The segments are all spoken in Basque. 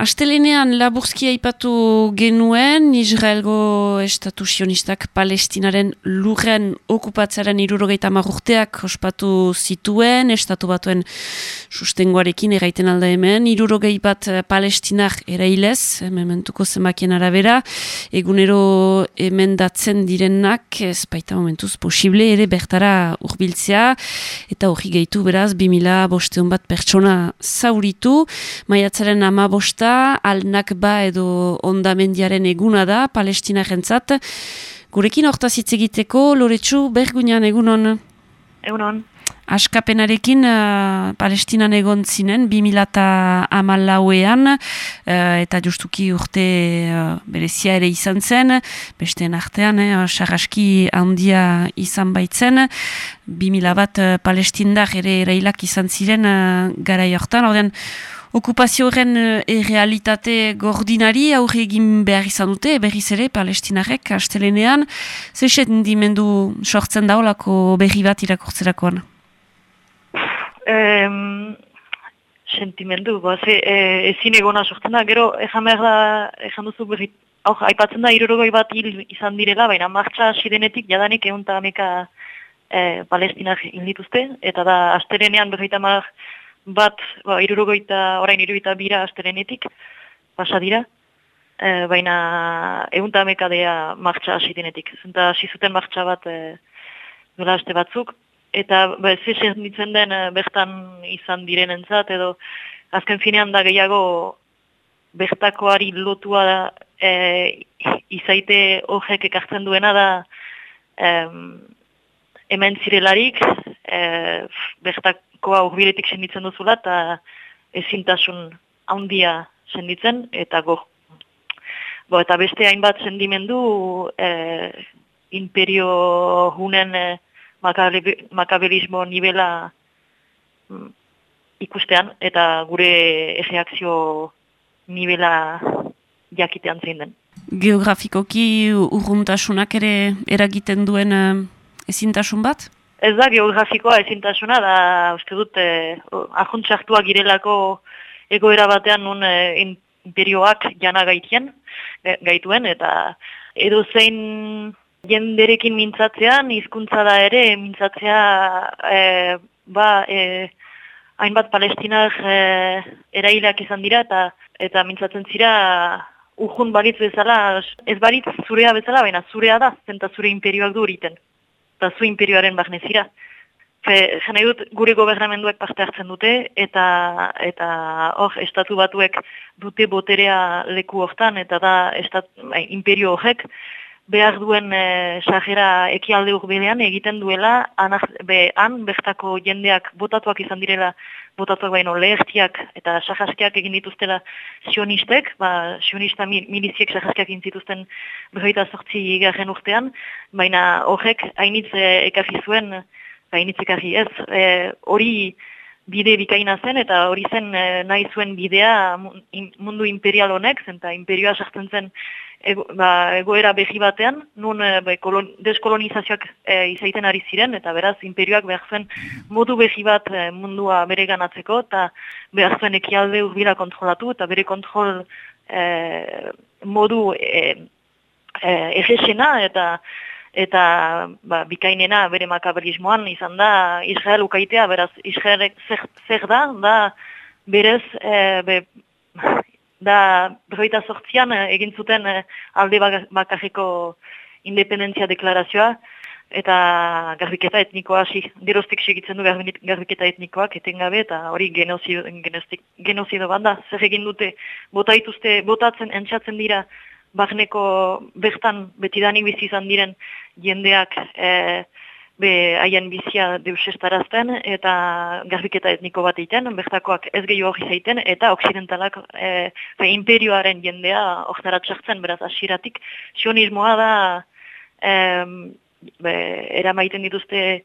Astelenean laburzki aipatu genuen Israelgo estatu sionistak palestinaren lurren okupatzaren irurogeita marrurteak ospatu zituen, estatu batuen sustengoarekin eraiten alda hemen, irurogei bat palestinak erailez, mementuko zemakien arabera, egunero emendatzen direnak, ez baita momentuz posible, ere bertara urbiltzea, eta hori gehitu beraz, 2000 bosteun bat pertsona zauritu, maiatzaren ama bosta, alnak ba edo ondamendiaren eguna da, palestina jentzat. Gurekin hortaz hitz egiteko, loretsu bergunean egunon? Egunon. Askapenarekin uh, palestinan egon zinen, 2000 amalauean, uh, eta justuki urte uh, berezia ere izan zen, besteen artean, eh, sarraski handia izan baitzen, 2000 bat uh, palestindar ere erailak izan ziren uh, gara jortan, ordean, okupazioaren e, realitate gordinari aurre egin behar izan dute, berriz ere, palestinarek, astelenean, ze dimendu sortzen daulako berri bat irakurtzerakoan? Um, sentimendu, ba, ze, e, ezin egona sortzen da, gero, ezan behar da, ezan duzu berri, hau, aipatzen da, irurogoi bat hil izan direla, baina martxa sirenetik jadanik egun eta ameka e, palestinak hil dituzte, eta da, astelenean berri bat, ba, irurogoita, orain irurogoita bira asterenetik, pasa dira, e, baina egun amekadea martxa hasi denetik. Zenta hasi martxa bat e, nola aste batzuk, eta ba, ze ditzen den e, bertan izan direnentzat, edo azken finean da gehiago bertakoari lotua da, e, izaite horrek ekartzen duena da e, hemen zirelarik, e, bertak koa urbiletik senditzen duzula eta ezintasun handia senditzen eta go. Bo, eta beste hainbat sendimendu e, imperio hunen e, makabelismo nivela mm, ikustean eta gure egeakzio nivela jakitean zein den. Geografikoki urruntasunak ere eragiten duen ezintasun bat? Ez da geografikoa ezintasuna, da uste dut eh, ahontzartuak girelako egoera batean nun eh, imperioak jana gaitien, gaituen, eta edo zein jenderekin mintzatzean, hizkuntza da ere, mintzatzea eh, ba, eh, hainbat palestinak eh, eraileak izan dira, eta eta mintzatzen zira urjun balitz bezala, ez balitz zurea bezala, baina zurea da, zenta zure imperioak du horiten eta zu imperioaren bagnezira. Jena dut gure gobernamenduek parte hartzen dute eta eta hor estatu batuek dute boterea leku hortan eta da estat, bai, imperio horrek behar duen e, sajera ekialde urbilean egiten duela anak, be, han bertako jendeak botatuak izan direla botatuak baino lehertiak eta sajaskiak egin dituztela sionistek, ba, sionista miliziek sajaskiak egin zituzten berroita sortzi garen urtean, baina horrek hainitz e, ekarri zuen, hainitz ekarri ez, e, hori bide bikaina zen eta hori zen nahi zuen bidea mundu imperial honek, zen eta imperioa sartzen zen ego, ba, egoera behi batean, nun e, ba, deskolonizazioak e, izaiten ari ziren, eta beraz, imperioak behar zuen modu behi bat e, mundua bere ganatzeko, eta behar zuen ekialde urbila kontrolatu, eta bere kontrol e, modu e, e, egesena, eta eta ba, bikainena bere makaberismoan izan da Israel ukaitea, beraz, Israelek zer, zer da, da berez, e, da berroita sortzian eh, egin zuten eh, alde bakarriko independentzia deklarazioa eta garbiketa etnikoa hasi. Geroztik segitzen du garbiketa etnikoak etengabe eta hori genozido, banda. Zer egin dute? Bota ituzte, botatzen entzatzen dira bagneko bertan betidanik bizi izan diren jendeak eh, be haien bizia deusestarazten eta garbiketa etniko bat egiten, bertakoak ez gehiago hori zaiten, eta oksidentalak e, imperioaren jendea txartzen, beraz, asiratik, sionismoa da, e, be, eramaiten dituzte,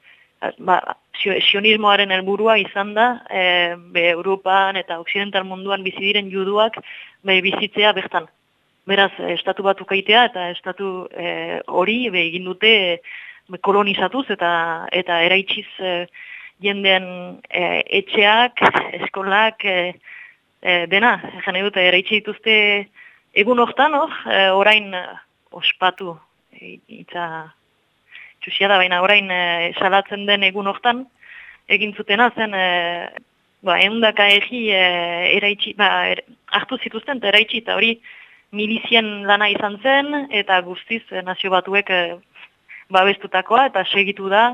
ba, sionismoaren helburua izan da, e, be, Europan eta oksidental munduan bizi diren juduak, be, bizitzea bertan. Beraz, estatu bat ukaitea eta estatu e, hori be, egin dute, kolonizatuz eta eta eraitsiz e, jenden e, etxeak, eskolak, e, e, dena, jene dute, ere dituzte egun hortan, oh, e, orain ospatu, e, itza txusia da, baina orain e, salatzen den egun hortan, egin zutena zen, e, ba, eundaka egi e, eraitsi, ba, er, hartu zituzten, eta eraitsi, eta hori milizien lana izan zen, eta guztiz e, nazio batuek e, babestutakoa, eta segitu da,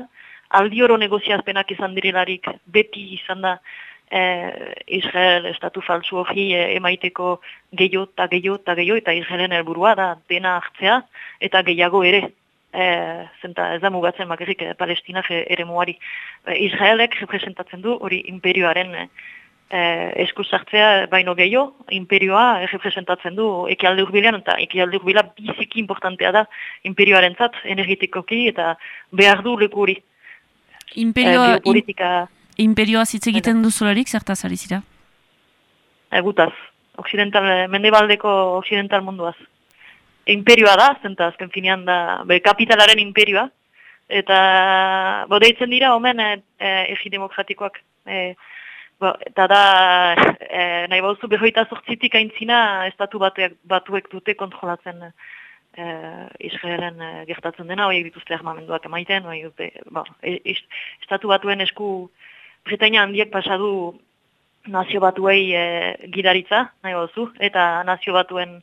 aldi oro negoziazpenak izan direlarik, beti izan da, e, Israel estatu falsu hori e, emaiteko gehiot eta gehiot eta gehiot, eta Israelen helburua da dena hartzea, eta gehiago ere e, zenta ez da mugatzen makerrik e, palestinak ere muari. E, Israelek representatzen du hori imperioaren e, eskusartzea baino gehiago, imperioa representatzen du ekialde urbilean, eta ekialde urbila biziki importantea da imperioaren zat, energetikoki, eta behar du leku hori. Imperioa, e, imperioa zitze egiten duzularik, zertaz ari zira? Egutaz, occidental, mendebaldeko occidental munduaz imperioa da, zenta azken finean da, be, kapitalaren imperioa, eta bo, deitzen dira, omen, e, egi demokratikoak. E, bo, eta da, e, nahi bauzu behoita sortzitik aintzina, estatu batuek, batuek dute kontrolatzen e, Israelen e, gertatzen dena, hori dituzte armamenduak emaiten, hori dute, bo, e, estatu batuen esku Bretaina handiek pasadu nazio batuei e, gidaritza, nahi bauzu, eta nazio batuen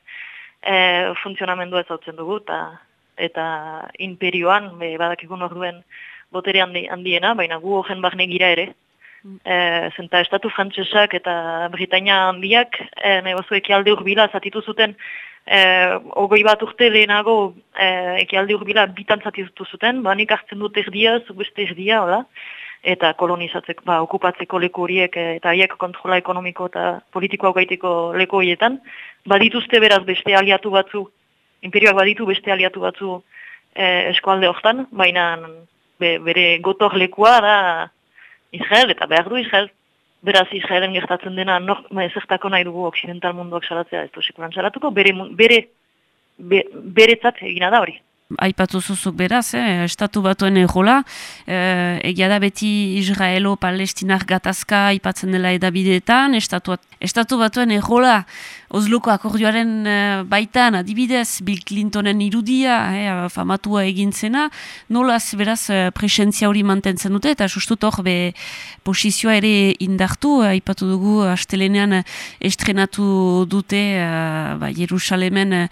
e, funtzionamendu ez dugu, eta, eta imperioan, be, badakikun orduen botere handi, handiena, baina gu hogen barne gira ere. E, zenta estatu frantsesak eta Britainia handiak, e, nahi bazu ekialde urbila zatitu zuten, e, ogoi bat urte lehenago e, ekialde urbila bitan zatitu zuten, banik hartzen dut erdia, zubeste erdia, hola. Eta kolonizatzeko, ba, okupatzeko leku horiek eh, eta haiek kontrola ekonomiko eta politikoa gaiteko leku horietan, badituzte beraz beste aliatu batzu, imperioak baditu beste aliatu batzu e, eskualde hortan, baina bere gotor lekua da Israel eta behar du Israel. Beraz Israelen gertatzen dena nor, ezertako nahi dugu occidental munduak salatzea ez du sekulan salatuko, bere, bere, be, beretzat egina da hori aipatu zuzuk beraz, eh, estatu batuen egola, eh, egia da beti Israelo-Palestinar gatazka aipatzen dela edabideetan, estatu, estatu batuen egola Osluko akordioaren eh, baitan adibidez Bill Clintonen irudia, eh, famatua egintzena, nolaz beraz eh, presentzia hori mantentzen dute, eta sustut hor be posizioa ere indartu, aipatu dugu astelenean estrenatu dute eh, ba, Jerusalemen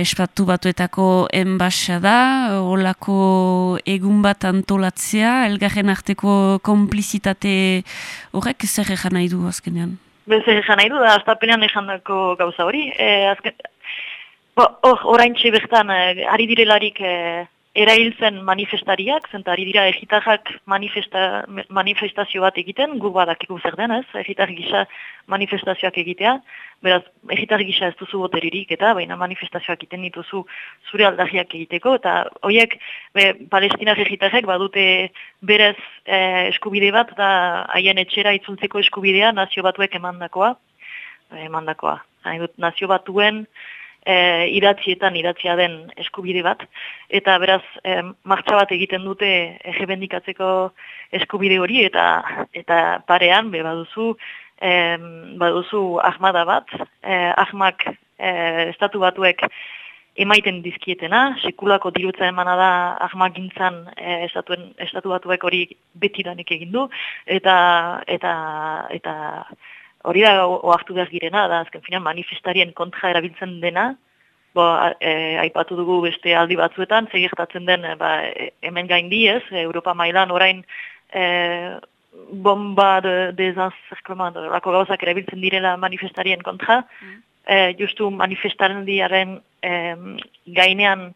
espatu batuetako enbasa da, olako egun bat antolatzea, elgarren arteko komplizitate horrek zer egan nahi du azkenean? Zer egan nahi du, da, aztapenean egan dako gauza hori. E, azken, hor, orain bertan, e, ari direlarik e, erailtzen manifestariak, zenta ari dira egitarrak manifesta, manifestazio bat egiten, gu badakiku zer den ez, egitar gisa manifestazioak egitea, beraz, egitar gisa ez duzu boteririk eta baina manifestazioak egiten dituzu zure aldahiak egiteko, eta horiek be, palestinak egitarrek badute berez eh, eskubide bat, da haien etxera itzultzeko eskubidea nazio batuek emandakoa, emandakoa, nazio batuen, e, idatzietan idatzia den eskubide bat, eta beraz e, martxa bat egiten dute egebendikatzeko eskubide hori, eta eta parean, be, baduzu, e, baduzu ahmada bat, e, ahmak e, estatu batuek emaiten dizkietena, sekulako dirutza emana da ahmak gintzan e, estatuen, estatu batuek hori betidanik egin du, eta, eta, eta hori da oartu behar girena, da azken fina manifestarien kontra erabiltzen dena, bo, e, aipatu dugu beste aldi batzuetan, zegertatzen den e, ba, e, hemen gain ez, Europa mailan orain e, bomba de, de zanzerkloman, lako gauzak erabiltzen direla manifestarien kontra, mm. e, justu manifestaren diaren e, gainean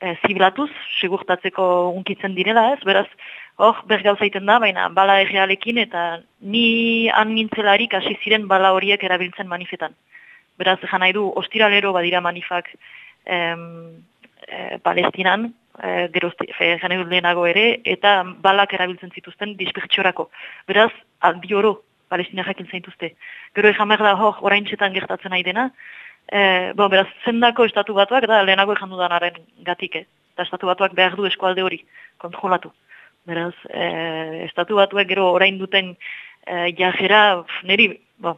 e, zibilatuz, segurtatzeko unkitzen direla ez, beraz, hor bergau zaiten da, baina bala errealekin eta ni han nintzelarik hasi ziren bala horiek erabiltzen manifetan. Beraz, nahi du, ostiralero badira manifak em, e, palestinan, e, gerozti, fe, lehenago ere, eta balak erabiltzen zituzten dispertsiorako. Beraz, aldi oro palestina jakin zaituzte. Gero ezan da, hor, orain txetan gertatzen nahi dena, e, bon, beraz, zendako estatu batuak, da, lehenago ezan dudanaren gatik, eh? eta estatu batuak behar du eskualde hori kontrolatu. Beraz, e, estatu batuek gero orain duten e, jajera, niri, bo,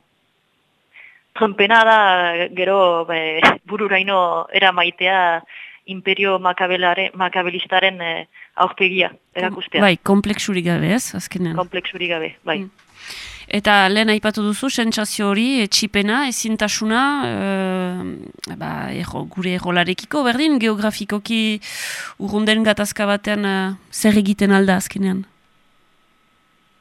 Trumpena da, gero, be, bururaino era maitea imperio makabelistaren eh, aurpegia, erakustea. Bai, kompleksurik gabe ez, azkenean. Kompleksurik gabe, bai. Mm. Eta lehen aipatu duzu, sentsazio hori, etxipena, ezintasuna, e, ba, ego, gure egolarekiko, berdin, geografikoki urrunden gatazka batean e, zer egiten alda azkenean?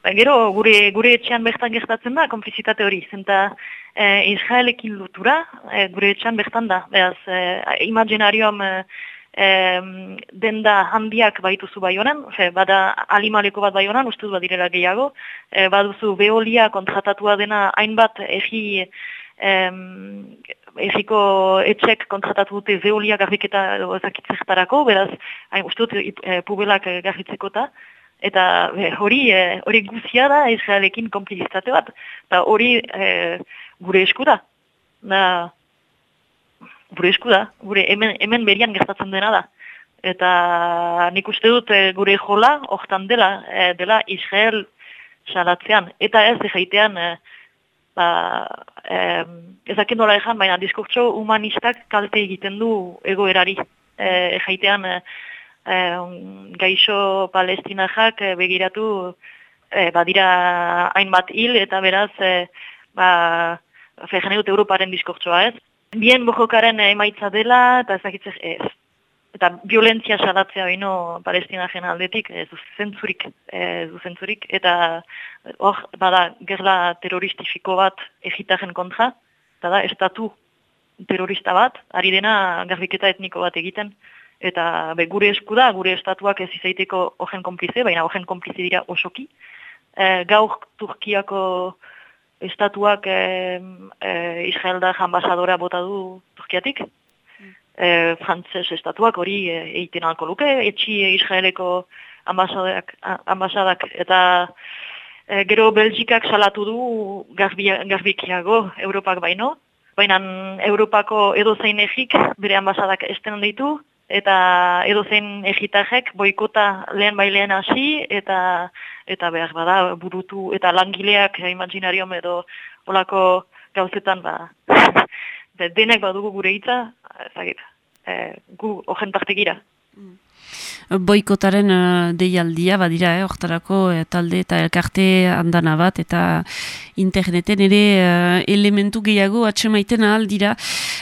Ba, gero, gure, gure etxean bertan gertatzen da, konplizitate hori, zenta e, Israelekin lutura, e, gure etxean bertan da, behaz, e, imaginariom, e, e, denda handiak baituzu bai honan, bada alimaleko bat bai honan, ustuz badirela gehiago, e, baduzu beolia kontratatua dena hainbat egi egiko etxek kontratatu dute beolia garbiketa ezakitzektarako, beraz, hain ustuz e, pubelak garbitzeko eta hori e, hori guzia da Israelekin konplizistate bat, eta hori e, gure esku da. Da, gure esku da, gure hemen, hemen berian gertatzen dena da. Eta nik uste dut e, gure jola, hortan dela, e, dela Israel salatzean. Eta ez, jaitean, e, ba, e, ezakin dola ezan, baina diskurtso humanistak kalte egiten du egoerari. E, jaitean, e, gaixo palestinajak begiratu e, badira hainbat hil, eta beraz, e, ba, egut Europaren diskurtsoa ez bien bojokaren emaitza dela, eta ezakitzek ez. Eta violentzia salatzea bino palestina jena aldetik, ez zentzurik, ez zentzurik, eta hor, bada, gerla terroristifiko bat egitaren kontra, eta da, estatu terrorista bat, ari dena garbiketa etniko bat egiten, eta be, gure esku da, gure estatuak ez izaiteko ogen konplize, baina ogen konplize dira osoki. E, gaur Turkiako estatuak e, e, Israel da ambasadora bota du Turkiatik. Mm. E, Frantzes estatuak hori e, egiten alko luke, etxi Israeleko ambasadak, ambasadak eta e, gero Belgikak salatu du garbikiago Europak baino. Baina Europako edozein egik bere ambasadak esten ditu, eta edozein egitajek boikota lehen bai lehen hasi, eta eta behar bada burutu eta langileak imaginariom edo olako gauzetan ba denek badugu gure hitza ezagik e, gu ogen partegira mm boikotaren uh, deialdia badira, eh, oktarako eh, talde eta elkarte andana bat, eta interneten ere uh, elementu gehiago atxemaiten ahal dira.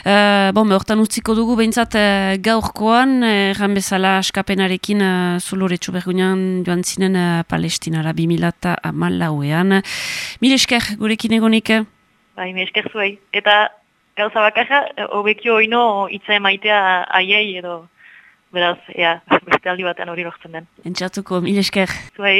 Uh, bon, hortan utziko dugu behintzat uh, gaurkoan, erran bezala askapenarekin uh, zuloretsu bergunean joan zinen uh, palestinara 2000 amalauean. Mil esker gurekin egonik? Bai, mil esker zuei. Eta gauza bakarra, hobekio oino itza emaitea aiei edo beraz, ea, beste aldi batean hori lortzen den. Entzatuko, mil esker. Zuei.